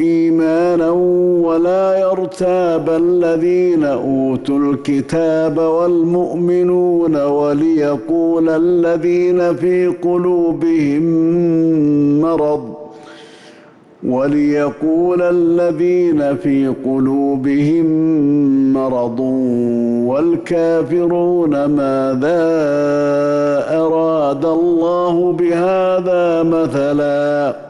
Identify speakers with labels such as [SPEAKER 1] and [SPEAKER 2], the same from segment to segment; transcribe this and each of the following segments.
[SPEAKER 1] إيمانا ولا يرتاب الذين أوتوا الكتاب والمؤمنون وليقول الذين في قلوبهم مرض وليقول الذين في قلوبهم مرض والكافرون ماذا أراد الله بهذا مثلا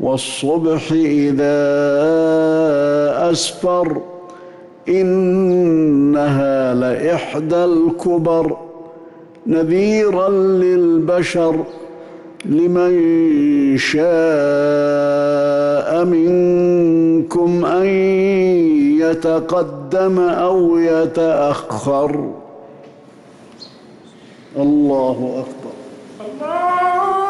[SPEAKER 1] والصبح إذا أسفر إنها لإحدى الكبر نذيرا للبشر لمن شاء منكم أن يتقدم أو يتأخر. الله أكبر.
[SPEAKER 2] الله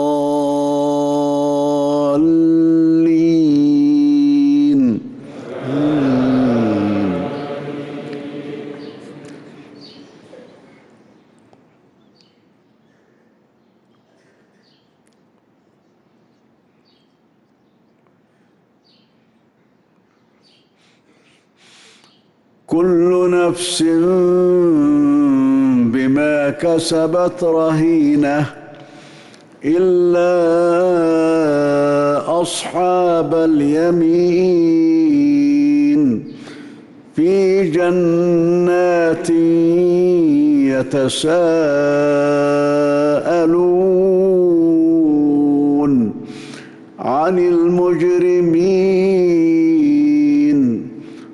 [SPEAKER 1] كل نفس بما كسبت رهينة إلا أصحاب اليمين. في جنات يتساءلون عن المجرمين.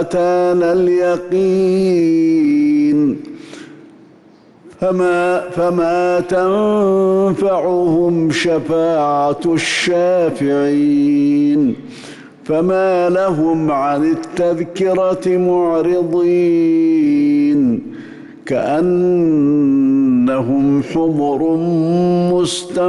[SPEAKER 1] أتانا اليقين. فما فما تنفعهم شفاعة الشافعين. فما لهم عن التذكرة معرضين. كأنهم حمر مستنفرة.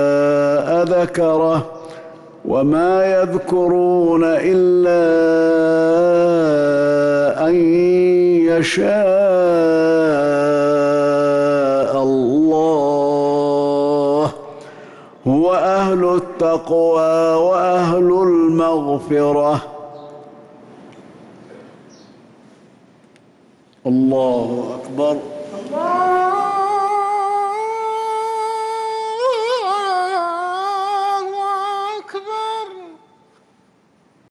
[SPEAKER 1] ذكره وما يذكرون إلا أن يشاء الله هو أهل التقوى وأهل المغفرة. الله أكبر.
[SPEAKER 2] الله